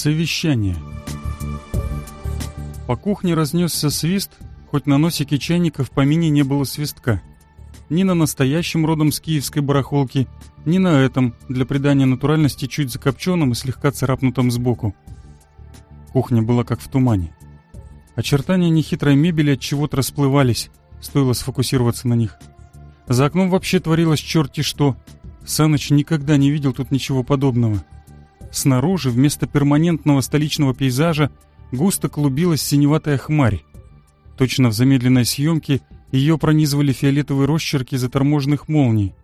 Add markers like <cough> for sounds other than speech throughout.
Совещание. По кухне разнесся свист, хоть на носике чайника в помине не было свистка. Ни на настоящем родом с киевской барахолки, ни на этом, для придания натуральности чуть закопченном и слегка царапнутом сбоку. Кухня была как в тумане. Очертания нехитрой мебели от чего-то расплывались, стоило сфокусироваться на них. За окном вообще творилось черти что. Саныч никогда не видел тут ничего подобного. — Снаружи вместо перманентного столичного пейзажа густо клубилась синеватая хмарь. Точно в замедленной съемке ее пронизывали фиолетовые росчерки заторможенных молний.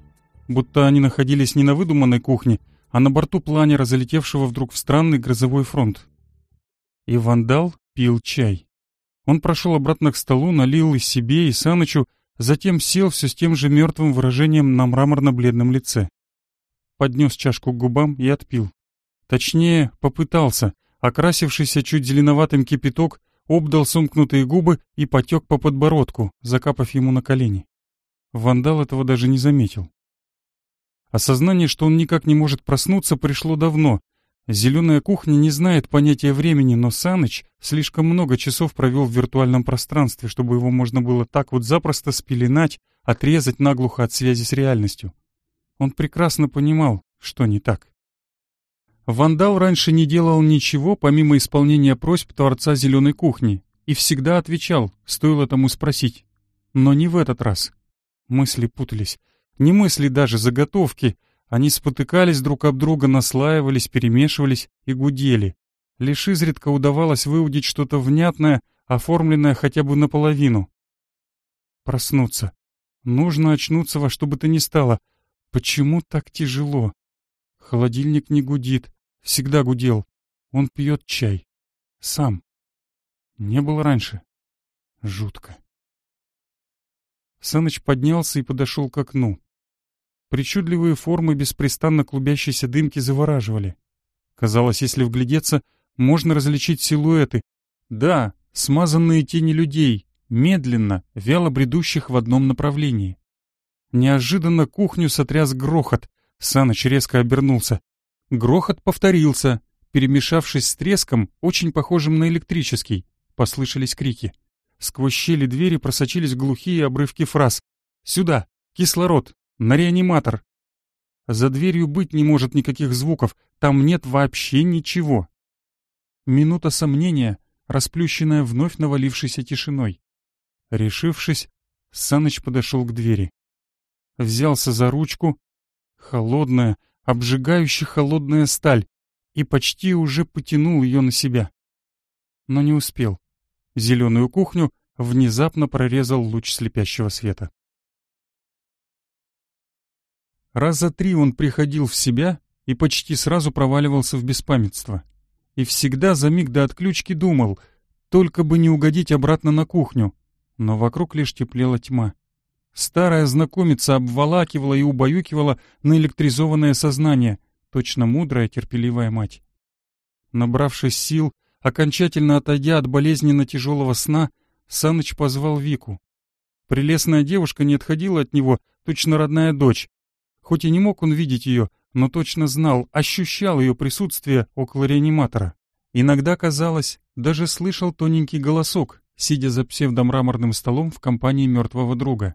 Будто они находились не на выдуманной кухне, а на борту планера, залетевшего вдруг в странный грозовой фронт. И вандал пил чай. Он прошел обратно к столу, налил и себе, и Санычу, затем сел все с тем же мертвым выражением на мраморно-бледном лице. Поднес чашку к губам и отпил. Точнее, попытался. Окрасившийся чуть зеленоватым кипяток обдал сомкнутые губы и потек по подбородку, закапав ему на колени. Вандал этого даже не заметил. Осознание, что он никак не может проснуться, пришло давно. Зеленая кухня не знает понятия времени, но Саныч слишком много часов провел в виртуальном пространстве, чтобы его можно было так вот запросто спеленать, отрезать наглухо от связи с реальностью. Он прекрасно понимал, что не так. Вандал раньше не делал ничего, помимо исполнения просьб Творца Зеленой Кухни, и всегда отвечал, стоило тому спросить. Но не в этот раз. Мысли путались. Не мысли даже, заготовки. Они спотыкались друг об друга, наслаивались, перемешивались и гудели. Лишь изредка удавалось выудить что-то внятное, оформленное хотя бы наполовину. Проснуться. Нужно очнуться во что бы то ни стало. Почему так тяжело? Холодильник не гудит. Всегда гудел. Он пьет чай. Сам. Не было раньше. Жутко. Саныч поднялся и подошел к окну. Причудливые формы беспрестанно клубящейся дымки завораживали. Казалось, если вглядеться, можно различить силуэты. Да, смазанные тени людей, медленно, вяло бредущих в одном направлении. Неожиданно кухню сотряс грохот. Саныч резко обернулся. Грохот повторился, перемешавшись с треском, очень похожим на электрический. Послышались крики. Сквозь щели двери просочились глухие обрывки фраз. «Сюда! Кислород! На реаниматор!» За дверью быть не может никаких звуков, там нет вообще ничего. Минута сомнения, расплющенная вновь навалившейся тишиной. Решившись, Саныч подошел к двери. Взялся за ручку. Холодная, обжигающая холодная сталь, и почти уже потянул ее на себя. Но не успел. Зеленую кухню внезапно прорезал луч слепящего света. Раза три он приходил в себя и почти сразу проваливался в беспамятство. И всегда за миг до отключки думал, только бы не угодить обратно на кухню, но вокруг лишь теплела тьма. Старая знакомица обволакивала и убаюкивала наэлектризованное сознание, точно мудрая, терпеливая мать. Набравшись сил, окончательно отойдя от болезненно тяжелого сна, Саныч позвал Вику. Прелестная девушка не отходила от него, точно родная дочь. Хоть и не мог он видеть ее, но точно знал, ощущал ее присутствие около реаниматора. Иногда, казалось, даже слышал тоненький голосок, сидя за псевдомраморным столом в компании мертвого друга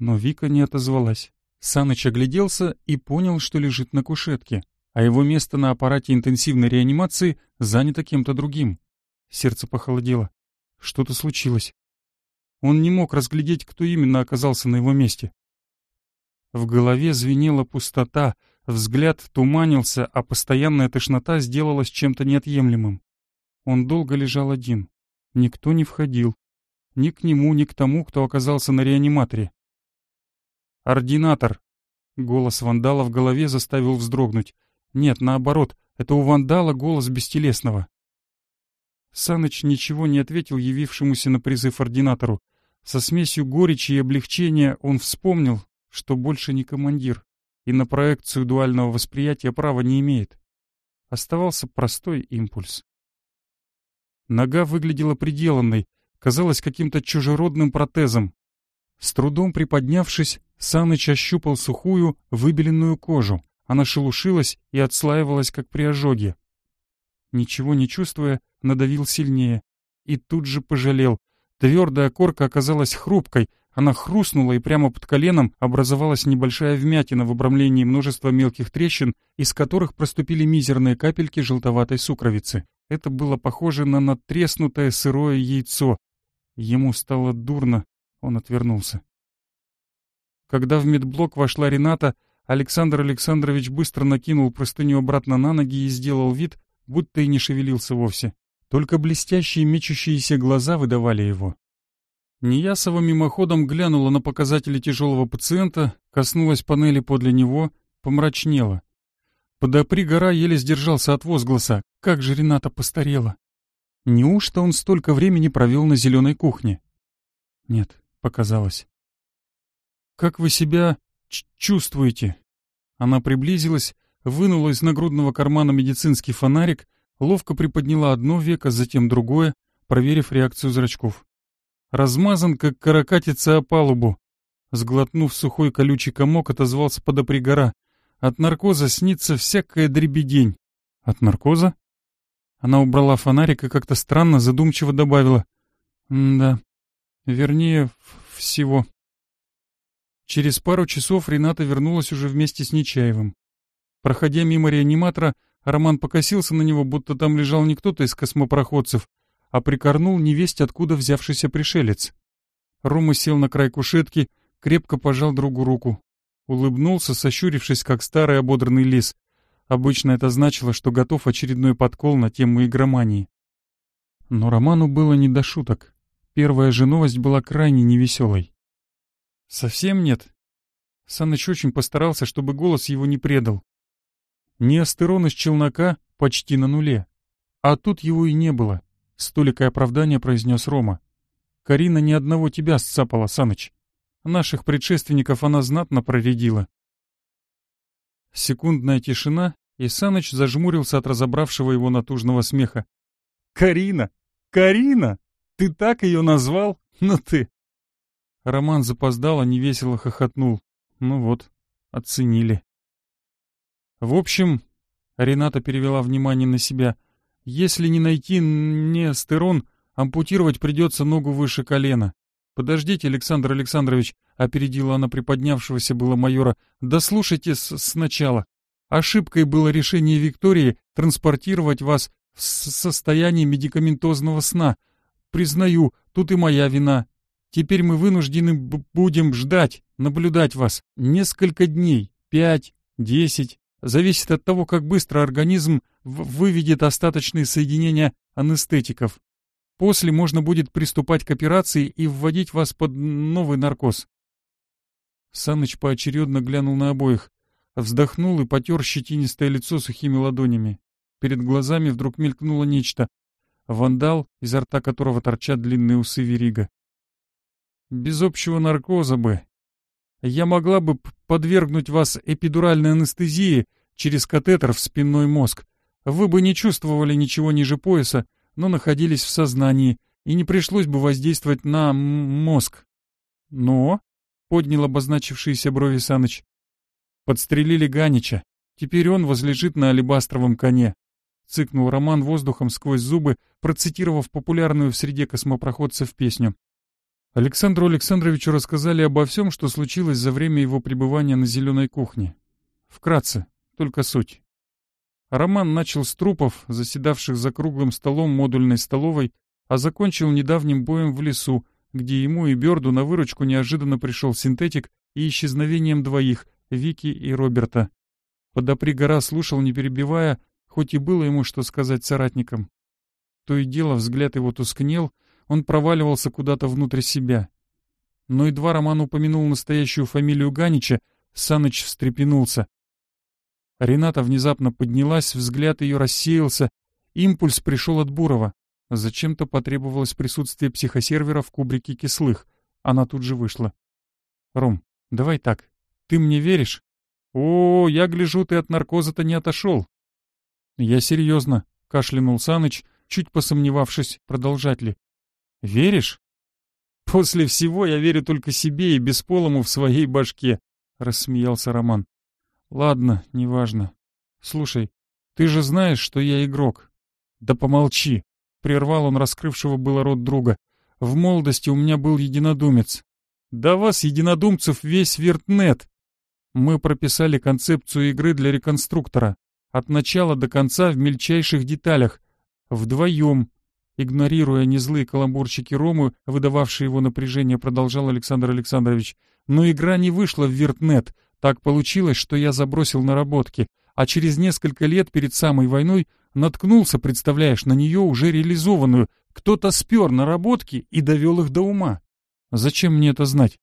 но Вика не отозвалась. Саныч огляделся и понял, что лежит на кушетке, а его место на аппарате интенсивной реанимации занято кем-то другим. Сердце похолодело. Что-то случилось. Он не мог разглядеть, кто именно оказался на его месте. В голове звенела пустота, взгляд туманился, а постоянная тошнота сделалась чем-то неотъемлемым. Он долго лежал один. Никто не входил. Ни к нему, ни к тому, кто оказался на реаниматоре. «Ординатор!» Голос вандала в голове заставил вздрогнуть. Нет, наоборот, это у вандала голос бестелесного. Саныч ничего не ответил явившемуся на призыв ординатору. Со смесью горечи и облегчения он вспомнил, что больше не командир и на проекцию дуального восприятия права не имеет. Оставался простой импульс. Нога выглядела приделанной, казалась каким-то чужеродным протезом, с трудом приподнявшись, Саныч ощупал сухую, выбеленную кожу. Она шелушилась и отслаивалась, как при ожоге. Ничего не чувствуя, надавил сильнее. И тут же пожалел. Твердая корка оказалась хрупкой, она хрустнула, и прямо под коленом образовалась небольшая вмятина в обрамлении множества мелких трещин, из которых проступили мизерные капельки желтоватой сукровицы. Это было похоже на надтреснутое сырое яйцо. Ему стало дурно, он отвернулся. Когда в медблок вошла Рената, Александр Александрович быстро накинул простыню обратно на ноги и сделал вид, будто и не шевелился вовсе. Только блестящие мечущиеся глаза выдавали его. Неясова мимоходом глянула на показатели тяжелого пациента, коснулась панели подле него, помрачнела. Подопри гора еле сдержался от возгласа. Как же Рената постарела! Неужто он столько времени провел на зеленой кухне? Нет, показалось. «Как вы себя чувствуете?» Она приблизилась, вынула из нагрудного кармана медицинский фонарик, ловко приподняла одно веко, затем другое, проверив реакцию зрачков. Размазан, как каракатица о палубу. Сглотнув сухой колючий комок, отозвался подопригора. От наркоза снится всякая дребедень. От наркоза? Она убрала фонарик и как-то странно, задумчиво добавила. «Да, Вернее, всего. Через пару часов Рената вернулась уже вместе с Нечаевым. Проходя мимо реаниматора, Роман покосился на него, будто там лежал не кто-то из космопроходцев, а прикорнул невесть откуда взявшийся пришелец. Рома сел на край кушетки, крепко пожал другу руку. Улыбнулся, сощурившись, как старый ободранный лис. Обычно это значило, что готов очередной подкол на тему игромании. Но Роману было не до шуток. Первая же новость была крайне невеселой. «Совсем нет?» Саныч очень постарался, чтобы голос его не предал. Неостеронность челнока почти на нуле. А тут его и не было. Столикое оправдание произнес Рома. «Карина ни одного тебя сцапала, Саныч. Наших предшественников она знатно проредила». Секундная тишина, и Саныч зажмурился от разобравшего его натужного смеха. «Карина! Карина!» Ты так ее назвал? <laughs> Ну ты!» Роман запоздал, а невесело хохотнул. Ну вот, оценили. В общем, Рената перевела внимание на себя. Если не найти нестерон, ампутировать придется ногу выше колена. Подождите, Александр Александрович, опередила она приподнявшегося было майора. Дослушайте с сначала. Ошибкой было решение Виктории транспортировать вас в состоянии медикаментозного сна — Признаю, тут и моя вина. Теперь мы вынуждены будем ждать, наблюдать вас несколько дней, пять, десять. Зависит от того, как быстро организм выведет остаточные соединения анестетиков. После можно будет приступать к операции и вводить вас под новый наркоз. Саныч поочередно глянул на обоих, вздохнул и потер щетинистое лицо сухими ладонями. Перед глазами вдруг мелькнуло нечто, вандал, изо рта которого торчат длинные усы верига. Без общего наркоза бы. Я могла бы подвергнуть вас эпидуральной анестезии через катетер в спинной мозг. Вы бы не чувствовали ничего ниже пояса, но находились в сознании, и не пришлось бы воздействовать на мозг. Но, — поднял обозначившиеся брови Саныч, — подстрелили Ганича. Теперь он возлежит на алебастровом коне. — цыкнул Роман воздухом сквозь зубы, процитировав популярную в среде космопроходцев песню. Александру Александровичу рассказали обо всем, что случилось за время его пребывания на «Зеленой кухне». Вкратце, только суть. Роман начал с трупов, заседавших за круглым столом модульной столовой, а закончил недавним боем в лесу, где ему и Бёрду на выручку неожиданно пришел синтетик и исчезновением двоих, Вики и Роберта. Подопри гора слушал, не перебивая, хоть и было ему что сказать соратникам. То и дело взгляд его тускнел, он проваливался куда-то внутрь себя. Но едва Роман упомянул настоящую фамилию Ганича, Саныч встрепенулся. Рената внезапно поднялась, взгляд ее рассеялся, импульс пришел от Бурова. Зачем-то потребовалось присутствие психосервера в кубрике кислых. Она тут же вышла. «Ром, давай так. Ты мне веришь?» «О, я гляжу, ты от наркоза-то не отошел. «Я серьезно», — кашлянул Саныч, чуть посомневавшись, продолжать ли. «Веришь?» «После всего я верю только себе и бесполому в своей башке», — рассмеялся Роман. «Ладно, неважно. Слушай, ты же знаешь, что я игрок». «Да помолчи», — прервал он раскрывшего было рот друга. «В молодости у меня был единодумец. Да вас, единодумцев, весь вертнет!» Мы прописали концепцию игры для реконструктора от начала до конца в мельчайших деталях, вдвоем. Игнорируя незлые каламбурчики Ромы, выдававшие его напряжение, продолжал Александр Александрович. Но игра не вышла в виртнет. Так получилось, что я забросил наработки. А через несколько лет перед самой войной наткнулся, представляешь, на нее уже реализованную. Кто-то спер наработки и довел их до ума. Зачем мне это знать?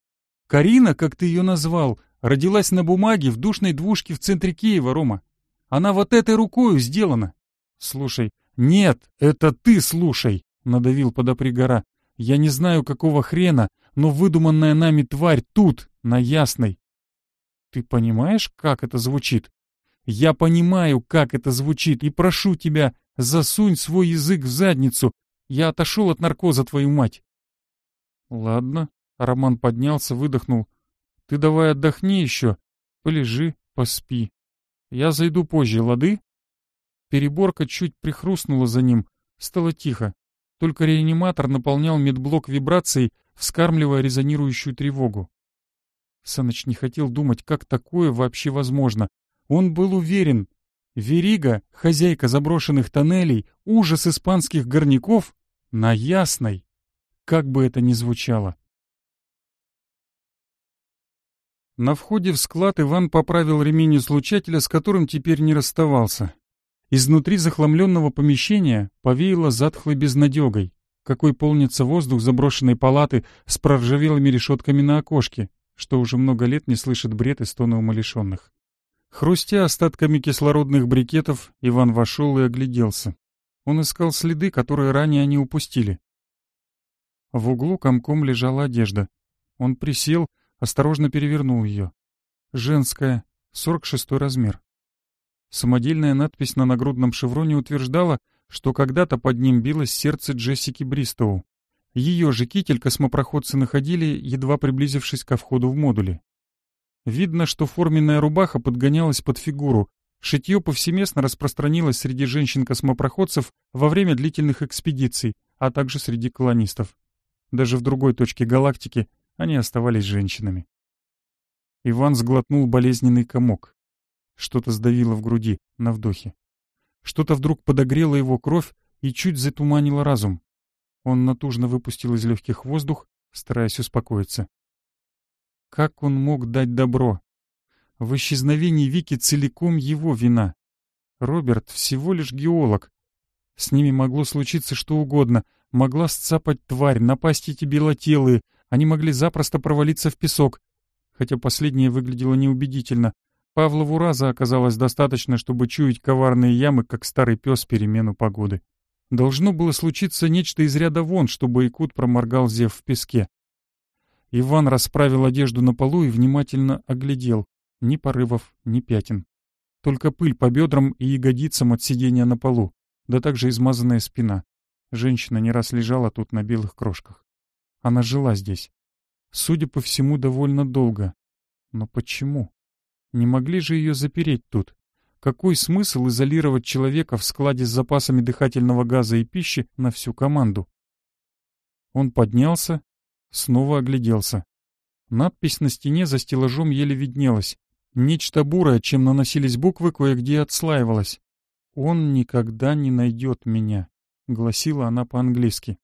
Карина, как ты ее назвал, родилась на бумаге в душной двушке в центре Киева, Рома. Она вот этой рукою сделана. Слушай. Нет, это ты слушай, надавил подопри гора. Я не знаю, какого хрена, но выдуманная нами тварь тут, на Ясной. Ты понимаешь, как это звучит? Я понимаю, как это звучит, и прошу тебя, засунь свой язык в задницу. Я отошел от наркоза, твою мать. Ладно. Роман поднялся, выдохнул. Ты давай отдохни еще. Полежи, поспи. Я зайду позже, лады?» Переборка чуть прихрустнула за ним. Стало тихо. Только реаниматор наполнял медблок вибрацией, вскармливая резонирующую тревогу. Саныч не хотел думать, как такое вообще возможно. Он был уверен. Верига, хозяйка заброшенных тоннелей, ужас испанских горняков на Ясной. Как бы это ни звучало. На входе в склад Иван поправил ремень излучателя, с которым теперь не расставался. Изнутри захламленного помещения повеяло затхлой безнадегой, какой полнится воздух заброшенной палаты с проржавелыми решетками на окошке, что уже много лет не слышит бред и стоны умалишенных. Хрустя остатками кислородных брикетов, Иван вошел и огляделся. Он искал следы, которые ранее они упустили. В углу комком лежала одежда. Он присел, Осторожно перевернул ее. Женская, 46 размер. Самодельная надпись на нагрудном шевроне утверждала, что когда-то под ним билось сердце Джессики Бристоу. Ее же китель космопроходцы находили, едва приблизившись ко входу в модули. Видно, что форменная рубаха подгонялась под фигуру. Шитье повсеместно распространилось среди женщин-космопроходцев во время длительных экспедиций, а также среди колонистов. Даже в другой точке галактики они оставались женщинами. Иван сглотнул болезненный комок. Что-то сдавило в груди, на вдохе. Что-то вдруг подогрело его кровь и чуть затуманило разум. Он натужно выпустил из легких воздух, стараясь успокоиться. Как он мог дать добро? В исчезновении Вики целиком его вина. Роберт всего лишь геолог. С ними могло случиться что угодно. Могла сцапать тварь, напасть эти белотелые, они могли запросто провалиться в песок, хотя последнее выглядело неубедительно. Павлову раза оказалось достаточно, чтобы чуять коварные ямы, как старый пес перемену погоды. Должно было случиться нечто из ряда вон, чтобы Якут проморгал Зев в песке. Иван расправил одежду на полу и внимательно оглядел. Ни порывов, ни пятен. Только пыль по бедрам и ягодицам от сидения на полу, да также измазанная спина. Женщина не раз лежала тут на белых крошках. Она жила здесь. Судя по всему, довольно долго. Но почему? Не могли же ее запереть тут? Какой смысл изолировать человека в складе с запасами дыхательного газа и пищи на всю команду? Он поднялся, снова огляделся. Надпись на стене за стеллажом еле виднелась. Нечто бурое, чем наносились буквы, кое-где отслаивалось. «Он никогда не найдет меня», — гласила она по-английски.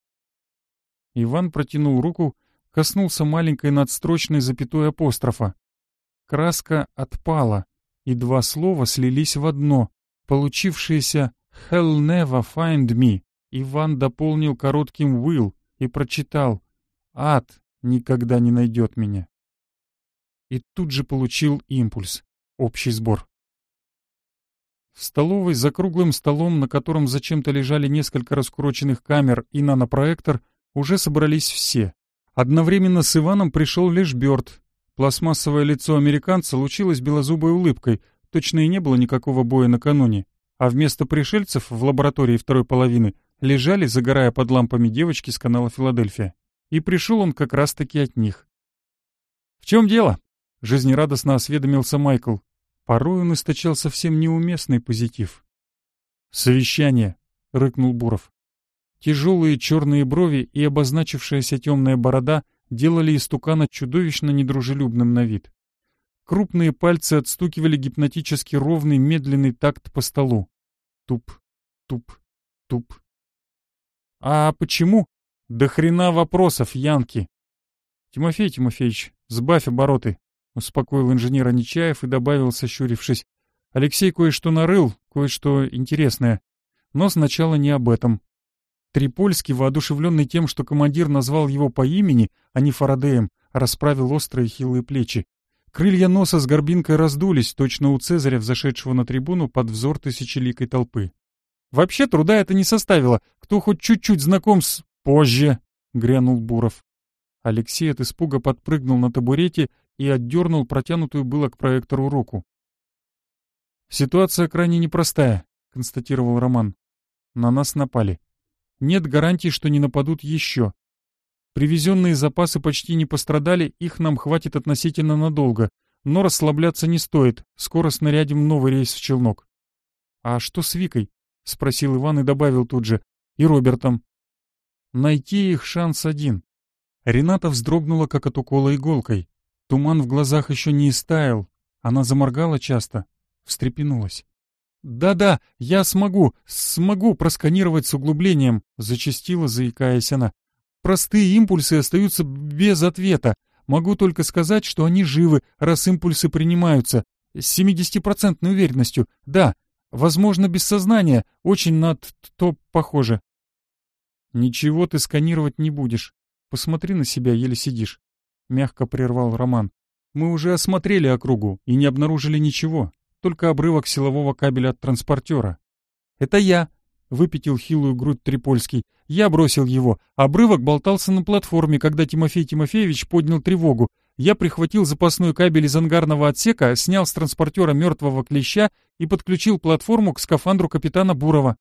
Иван протянул руку, коснулся маленькой надстрочной запятой апострофа. Краска отпала, и два слова слились в одно, получившееся «Hell never find me». Иван дополнил коротким «will» и прочитал «Ад никогда не найдет меня». И тут же получил импульс, общий сбор. В столовой за круглым столом, на котором зачем-то лежали несколько раскуроченных камер и нанопроектор, уже собрались все. Одновременно с Иваном пришел лишь Бёрд. Пластмассовое лицо американца лучилось белозубой улыбкой, точно и не было никакого боя накануне. А вместо пришельцев в лаборатории второй половины лежали, загорая под лампами девочки с канала Филадельфия. И пришел он как раз-таки от них. «В чем дело?» — жизнерадостно осведомился Майкл. Порой он источал совсем неуместный позитив. «Совещание!» — рыкнул Буров. Тяжелые черные брови и обозначившаяся темная борода делали истукана чудовищно недружелюбным на вид. Крупные пальцы отстукивали гипнотически ровный медленный такт по столу. Туп, туп, туп. «А почему?» «Да хрена вопросов, Янки!» «Тимофей Тимофеевич, сбавь обороты!» — успокоил инженера Нечаев и добавил, сощурившись. «Алексей кое-что нарыл, кое-что интересное. Но сначала не об этом. Трипольский, воодушевленный тем, что командир назвал его по имени, а не Фарадеем, расправил острые хилые плечи. Крылья носа с горбинкой раздулись, точно у Цезаря, взошедшего на трибуну под взор тысячеликой толпы. «Вообще труда это не составило. Кто хоть чуть-чуть знаком с...» «Позже!» — грянул Буров. Алексей от испуга подпрыгнул на табурете и отдернул протянутую было к проектору руку. «Ситуация крайне непростая», — констатировал Роман. «На нас напали. Нет гарантий, что не нападут еще. Привезенные запасы почти не пострадали, их нам хватит относительно надолго. Но расслабляться не стоит, скоро снарядим новый рейс в челнок. «А что с Викой?» — спросил Иван и добавил тут же. «И Робертом». «Найти их шанс один». Рената вздрогнула, как от укола иголкой. Туман в глазах еще не истаял. Она заморгала часто, встрепенулась. «Да-да, я смогу, смогу просканировать с углублением», — зачастила, заикаясь она. «Простые импульсы остаются без ответа. Могу только сказать, что они живы, раз импульсы принимаются. С 70-процентной уверенностью, да. Возможно, без сознания, очень на то похоже». «Ничего ты сканировать не будешь. Посмотри на себя, еле сидишь», — мягко прервал Роман. «Мы уже осмотрели округу и не обнаружили ничего только обрывок силового кабеля от транспортера. «Это я!» — выпятил хилую грудь Трипольский. «Я бросил его. Обрывок болтался на платформе, когда Тимофей Тимофеевич поднял тревогу. Я прихватил запасной кабель из ангарного отсека, снял с транспортера мертвого клеща и подключил платформу к скафандру капитана Бурова».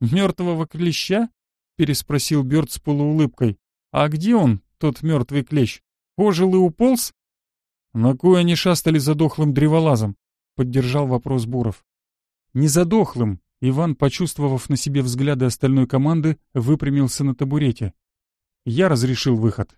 «Мертвого клеща?» — переспросил Бёрд с полуулыбкой. «А где он, тот мертвый клещ? Ожил и уполз?» На кой они шастали за дохлым древолазом? поддержал вопрос Буров. Незадохлым Иван, почувствовав на себе взгляды остальной команды, выпрямился на табурете. Я разрешил выход.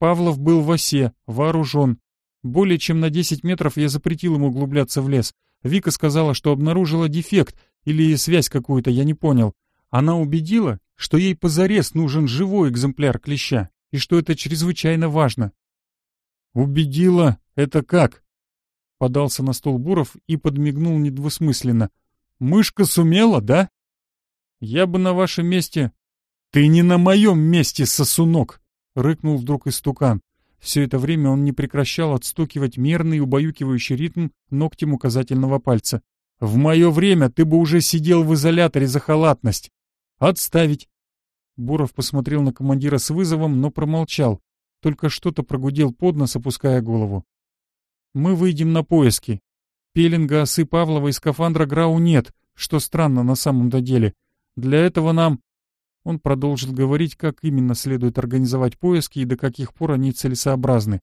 Павлов был в осе, вооружен. Более чем на 10 метров я запретил ему углубляться в лес. Вика сказала, что обнаружила дефект или связь какую-то, я не понял. Она убедила, что ей позарез нужен живой экземпляр клеща и что это чрезвычайно важно. «Убедила? Это как?» — подался на стол Буров и подмигнул недвусмысленно. «Мышка сумела, да?» «Я бы на вашем месте...» «Ты не на моем месте, сосунок!» — рыкнул вдруг истукан. Все это время он не прекращал отстукивать мерный убаюкивающий ритм ногтем указательного пальца. «В мое время ты бы уже сидел в изоляторе за халатность! Отставить!» Буров посмотрел на командира с вызовом, но промолчал, только что-то прогудел под нос, опуская голову. Мы выйдем на поиски. Пеленга, осы Павлова и скафандра Грау нет, что странно на самом-то деле. Для этого нам...» Он продолжил говорить, как именно следует организовать поиски и до каких пор они целесообразны.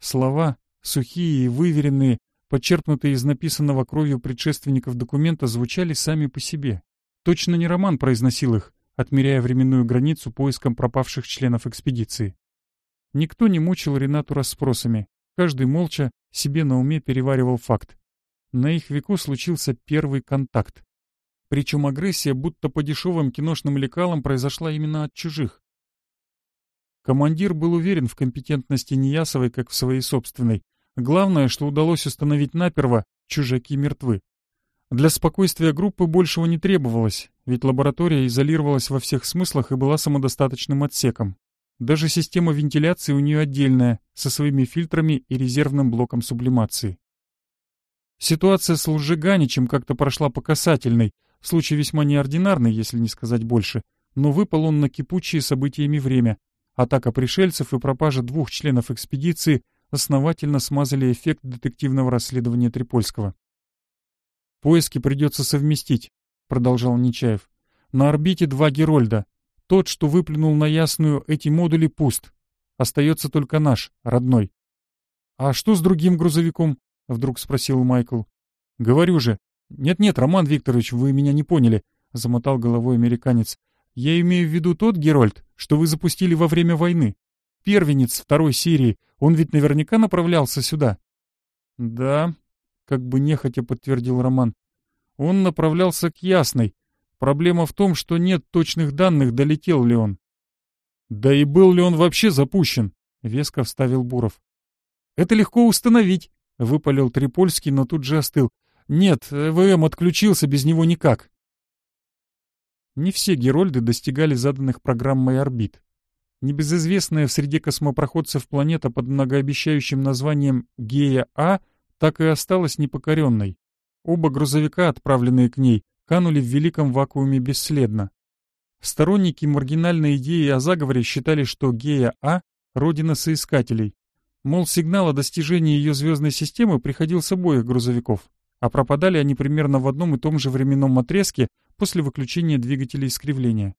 Слова, сухие и выверенные, подчеркнутые из написанного кровью предшественников документа, звучали сами по себе. Точно не Роман произносил их, отмеряя временную границу поиском пропавших членов экспедиции. Никто не мучил Ренату расспросами. Каждый молча, себе на уме переваривал факт. На их веку случился первый контакт. Причем агрессия будто по дешевым киношным лекалам произошла именно от чужих. Командир был уверен в компетентности Неясовой, как в своей собственной. Главное, что удалось установить наперво, чужаки мертвы. Для спокойствия группы большего не требовалось, ведь лаборатория изолировалась во всех смыслах и была самодостаточным отсеком. Даже система вентиляции у нее отдельная, со своими фильтрами и резервным блоком сублимации. Ситуация с Лжиганичем как-то прошла по касательной, случай весьма неординарный, если не сказать больше, но выпал он на кипучие событиями время. Атака пришельцев и пропажа двух членов экспедиции основательно смазали эффект детективного расследования Трипольского. «Поиски придется совместить», — продолжал Нечаев. «На орбите два Герольда, тот, что выплюнул на ясную эти модули, пуст. Остается только наш, родной. «А что с другим грузовиком?» — вдруг спросил Майкл. «Говорю же». «Нет-нет, Роман Викторович, вы меня не поняли», — замотал головой американец. «Я имею в виду тот, Герольд, что вы запустили во время войны. Первенец второй серии, он ведь наверняка направлялся сюда». «Да», — как бы нехотя подтвердил Роман. «Он направлялся к Ясной, Проблема в том, что нет точных данных, долетел ли он. «Да и был ли он вообще запущен?» — веско вставил Буров. «Это легко установить», — выпалил Трипольский, но тут же остыл. «Нет, ВМ отключился, без него никак». Не все Герольды достигали заданных программой орбит. Небезызвестная в среде космопроходцев планета под многообещающим названием Гея-А так и осталась непокоренной. Оба грузовика, отправленные к ней, канули в великом вакууме бесследно. Сторонники маргинальной идеи о заговоре считали, что Гея А — родина соискателей. Мол, сигнал о достижении ее звездной системы приходил с обоих грузовиков, а пропадали они примерно в одном и том же временном отрезке после выключения двигателей искривления.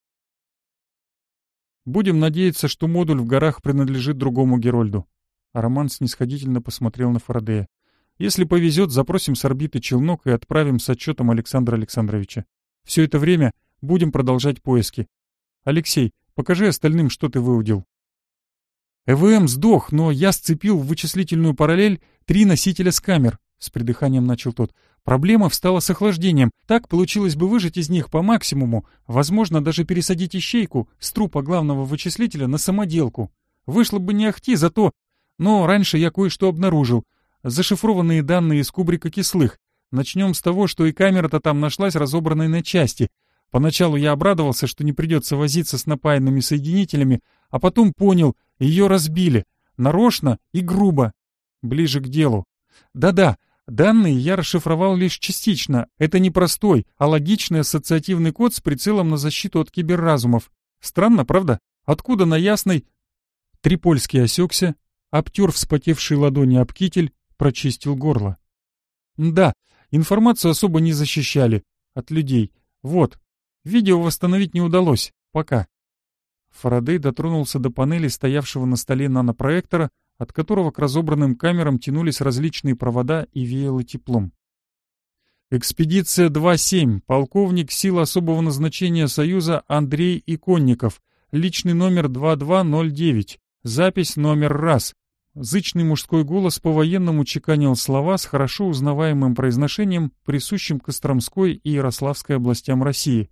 Будем надеяться, что модуль в горах принадлежит другому Герольду. А Роман снисходительно посмотрел на Фарадея. Если повезет, запросим с орбиты челнок и отправим с отчетом Александра Александровича. Все это время будем продолжать поиски. Алексей, покажи остальным, что ты выудил. ЭВМ сдох, но я сцепил в вычислительную параллель три носителя с камер, с придыханием начал тот. Проблема встала с охлаждением. Так получилось бы выжать из них по максимуму, возможно, даже пересадить ищейку с трупа главного вычислителя на самоделку. Вышло бы не ахти, зато... Но раньше я кое-что обнаружил — зашифрованные данные из кубрика кислых. Начнем с того, что и камера-то там нашлась разобранной на части. Поначалу я обрадовался, что не придется возиться с напаянными соединителями, а потом понял, ее разбили. Нарочно и грубо. Ближе к делу. Да-да, данные я расшифровал лишь частично. Это не простой, а логичный ассоциативный код с прицелом на защиту от киберразумов. Странно, правда? Откуда на ясной... Трипольский осекся, обтер вспотевшие ладони об китель прочистил горло. Да, информацию особо не защищали. От людей. Вот. Видео восстановить не удалось. Пока. Фарадей дотронулся до панели, стоявшего на столе нанопроектора, от которого к разобранным камерам тянулись различные провода и веяло теплом. Экспедиция 2.7. Полковник сил особого назначения Союза Андрей Иконников. Личный номер 2209. Запись номер раз. Зычный мужской голос по-военному чеканил слова с хорошо узнаваемым произношением, присущим Костромской и Ярославской областям России.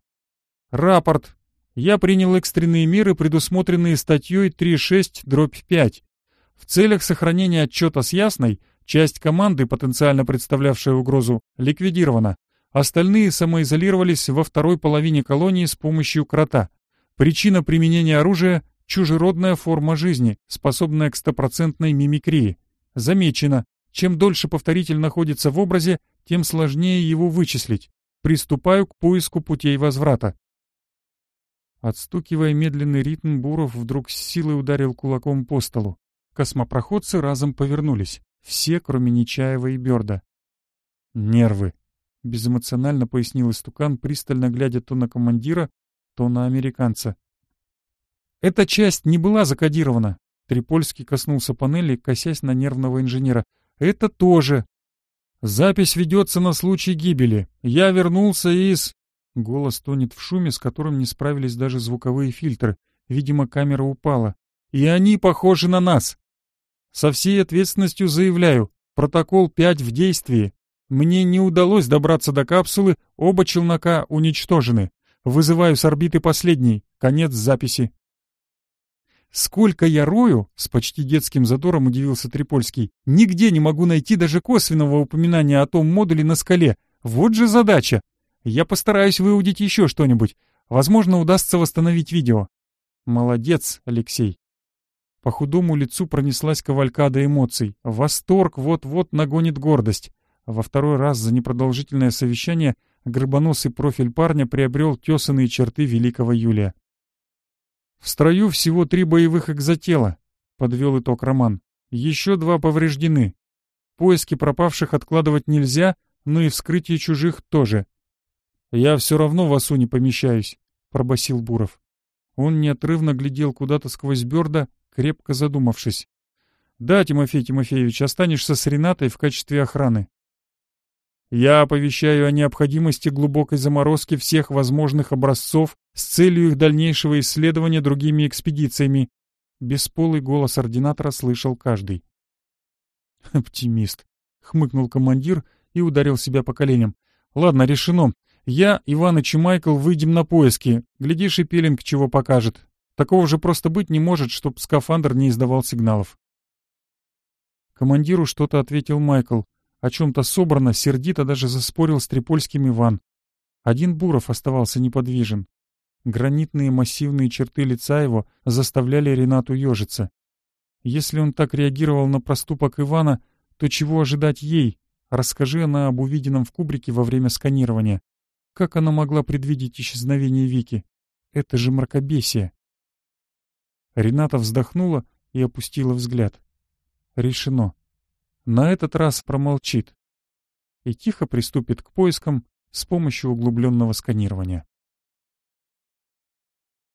«Рапорт. Я принял экстренные меры, предусмотренные статьей 36 Дроп 5. В целях сохранения отчета с ясной, часть команды, потенциально представлявшая угрозу, ликвидирована. Остальные самоизолировались во второй половине колонии с помощью крота. Причина применения оружия Чужеродная форма жизни, способная к стопроцентной мимикрии. Замечено, чем дольше повторитель находится в образе, тем сложнее его вычислить. Приступаю к поиску путей возврата. Отстукивая медленный ритм, Буров вдруг с силой ударил кулаком по столу. Космопроходцы разом повернулись. Все, кроме Нечаева и Бёрда. «Нервы», — безэмоционально пояснил Истукан, пристально глядя то на командира, то на американца. Эта часть не была закодирована. Трипольский коснулся панели, косясь на нервного инженера. Это тоже. Запись ведется на случай гибели. Я вернулся из... Голос тонет в шуме, с которым не справились даже звуковые фильтры. Видимо, камера упала. И они похожи на нас. Со всей ответственностью заявляю, протокол 5 в действии. Мне не удалось добраться до капсулы, оба челнока уничтожены. Вызываю с орбиты последний, конец записи. Сколько я рою, с почти детским задором удивился Трипольский, нигде не могу найти даже косвенного упоминания о том модуле на скале. Вот же задача. Я постараюсь выудить еще что-нибудь. Возможно, удастся восстановить видео. Молодец, Алексей. По худому лицу пронеслась кавалькада эмоций. Восторг вот-вот нагонит гордость. Во второй раз за непродолжительное совещание грыбоносый профиль парня приобрел тесанные черты великого Юлия. «В строю всего три боевых экзотела», — подвел итог Роман. «Еще два повреждены. Поиски пропавших откладывать нельзя, но и вскрытие чужих тоже». «Я все равно в осу не помещаюсь», — пробасил Буров. Он неотрывно глядел куда-то сквозь берда, крепко задумавшись. «Да, Тимофей Тимофеевич, останешься с Ренатой в качестве охраны». «Я оповещаю о необходимости глубокой заморозки всех возможных образцов с целью их дальнейшего исследования другими экспедициями. Бесполый голос ординатора слышал каждый. «Оптимист», — хмыкнул командир и ударил себя по коленям. «Ладно, решено. Я, Иваныч и Майкл выйдем на поиски. Глядишь, и пеленг чего покажет. Такого же просто быть не может, чтоб скафандр не издавал сигналов». Командиру что-то ответил Майкл. О чем-то собрано, сердито даже заспорил с Трипольским Иван. Один Буров оставался неподвижен. Гранитные массивные черты лица его заставляли Ренату ежиться. Если он так реагировал на проступок Ивана, то чего ожидать ей? Расскажи она об увиденном в кубрике во время сканирования. Как она могла предвидеть исчезновение Вики? Это же мракобесие. Рената вздохнула и опустила взгляд. Решено. На этот раз промолчит. И тихо приступит к поискам с помощью углубленного сканирования.